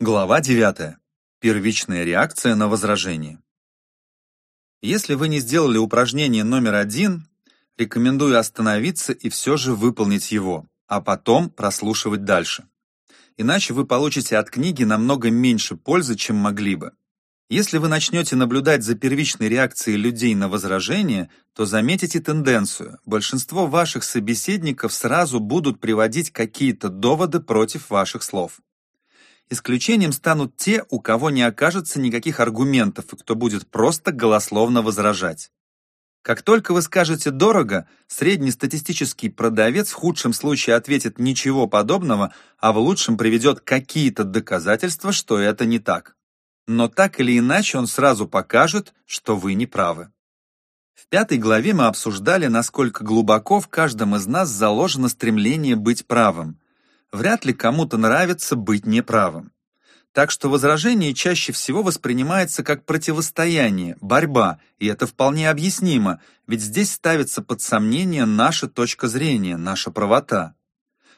Глава 9. Первичная реакция на возражение. Если вы не сделали упражнение номер один, рекомендую остановиться и все же выполнить его, а потом прослушивать дальше. Иначе вы получите от книги намного меньше пользы, чем могли бы. Если вы начнете наблюдать за первичной реакцией людей на возражение, то заметите тенденцию. Большинство ваших собеседников сразу будут приводить какие-то доводы против ваших слов. Исключением станут те, у кого не окажется никаких аргументов и кто будет просто голословно возражать. Как только вы скажете «дорого», среднестатистический продавец в худшем случае ответит «ничего подобного», а в лучшем приведет какие-то доказательства, что это не так. Но так или иначе он сразу покажет, что вы не правы. В пятой главе мы обсуждали, насколько глубоко в каждом из нас заложено стремление быть правым – вряд ли кому-то нравится быть неправым. Так что возражение чаще всего воспринимается как противостояние, борьба, и это вполне объяснимо, ведь здесь ставится под сомнение наша точка зрения, наша правота.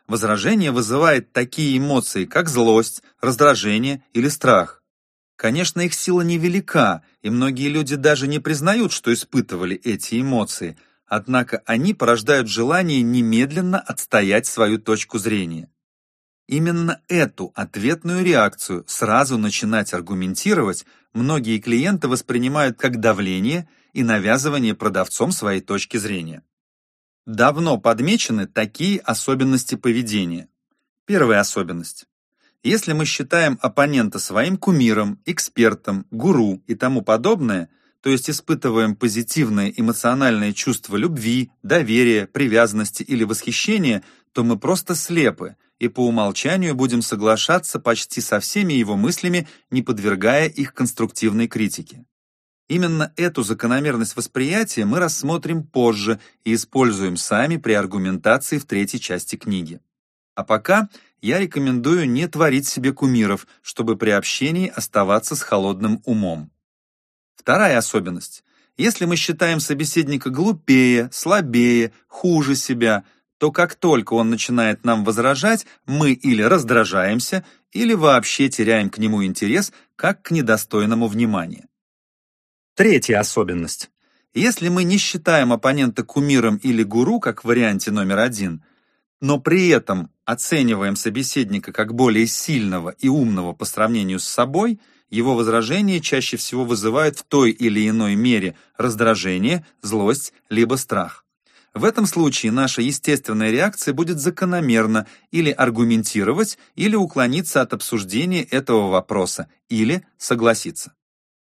Возражение вызывает такие эмоции, как злость, раздражение или страх. Конечно, их сила невелика, и многие люди даже не признают, что испытывали эти эмоции, однако они порождают желание немедленно отстоять свою точку зрения. Именно эту ответную реакцию сразу начинать аргументировать многие клиенты воспринимают как давление и навязывание продавцом своей точки зрения. Давно подмечены такие особенности поведения. Первая особенность. Если мы считаем оппонента своим кумиром, экспертом, гуру и тому подобное, то есть испытываем позитивное эмоциональное чувство любви, доверия, привязанности или восхищения, то мы просто слепы – и по умолчанию будем соглашаться почти со всеми его мыслями, не подвергая их конструктивной критике. Именно эту закономерность восприятия мы рассмотрим позже и используем сами при аргументации в третьей части книги. А пока я рекомендую не творить себе кумиров, чтобы при общении оставаться с холодным умом. Вторая особенность. Если мы считаем собеседника глупее, слабее, хуже себя – то как только он начинает нам возражать, мы или раздражаемся, или вообще теряем к нему интерес, как к недостойному внимания. Третья особенность. Если мы не считаем оппонента кумиром или гуру, как в варианте номер один, но при этом оцениваем собеседника как более сильного и умного по сравнению с собой, его возражения чаще всего вызывают в той или иной мере раздражение, злость либо страх. В этом случае наша естественная реакция будет закономерна или аргументировать, или уклониться от обсуждения этого вопроса, или согласиться.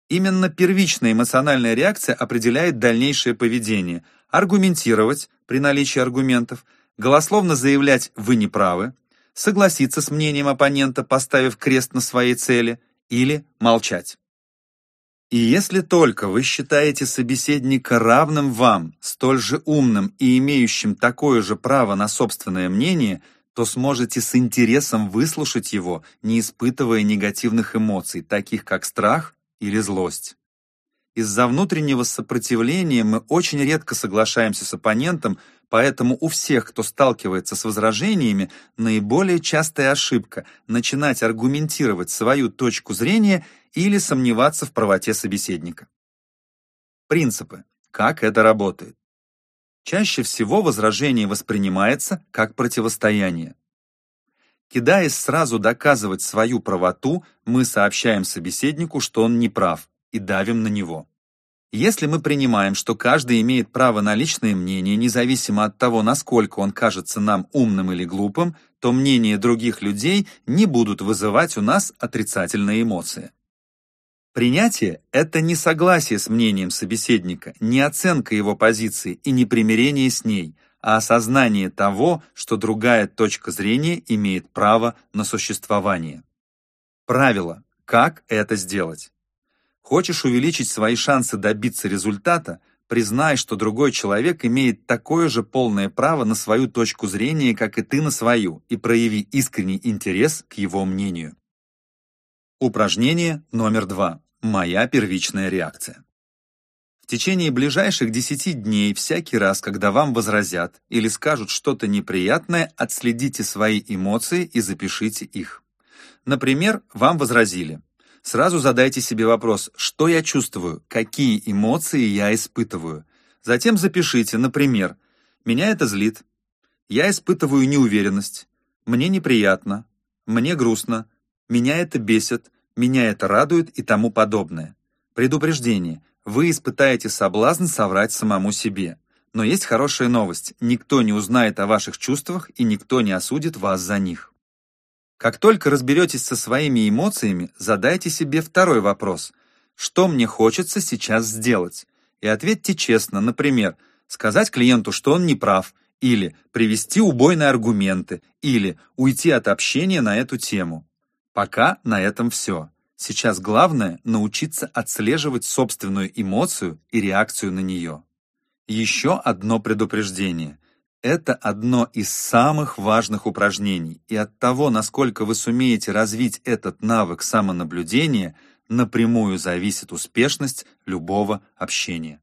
Именно первичная эмоциональная реакция определяет дальнейшее поведение. Аргументировать при наличии аргументов, голословно заявлять «вы не правы», согласиться с мнением оппонента, поставив крест на своей цели, или молчать. И если только вы считаете собеседника равным вам, столь же умным и имеющим такое же право на собственное мнение, то сможете с интересом выслушать его, не испытывая негативных эмоций, таких как страх или злость. Из-за внутреннего сопротивления мы очень редко соглашаемся с оппонентом, поэтому у всех, кто сталкивается с возражениями, наиболее частая ошибка – начинать аргументировать свою точку зрения – или сомневаться в правоте собеседника. Принципы. Как это работает? Чаще всего возражение воспринимается как противостояние. Кидаясь сразу доказывать свою правоту, мы сообщаем собеседнику, что он не прав, и давим на него. Если мы принимаем, что каждый имеет право на личное мнение, независимо от того, насколько он кажется нам умным или глупым, то мнения других людей не будут вызывать у нас отрицательные эмоции. Принятие – это не согласие с мнением собеседника, не оценка его позиции и не примирение с ней, а осознание того, что другая точка зрения имеет право на существование. Правило. Как это сделать? Хочешь увеличить свои шансы добиться результата, признай, что другой человек имеет такое же полное право на свою точку зрения, как и ты на свою, и прояви искренний интерес к его мнению. Упражнение номер два. Моя первичная реакция. В течение ближайших 10 дней, всякий раз, когда вам возразят или скажут что-то неприятное, отследите свои эмоции и запишите их. Например, вам возразили. Сразу задайте себе вопрос, что я чувствую, какие эмоции я испытываю. Затем запишите, например, меня это злит, я испытываю неуверенность, мне неприятно, мне грустно, меня это бесит, меня это радует и тому подобное. Предупреждение. Вы испытаете соблазн соврать самому себе. Но есть хорошая новость. Никто не узнает о ваших чувствах и никто не осудит вас за них. Как только разберетесь со своими эмоциями, задайте себе второй вопрос. Что мне хочется сейчас сделать? И ответьте честно, например, сказать клиенту, что он не прав, или привести убойные аргументы, или уйти от общения на эту тему. Пока на этом все. Сейчас главное научиться отслеживать собственную эмоцию и реакцию на нее. Еще одно предупреждение. Это одно из самых важных упражнений, и от того, насколько вы сумеете развить этот навык самонаблюдения, напрямую зависит успешность любого общения.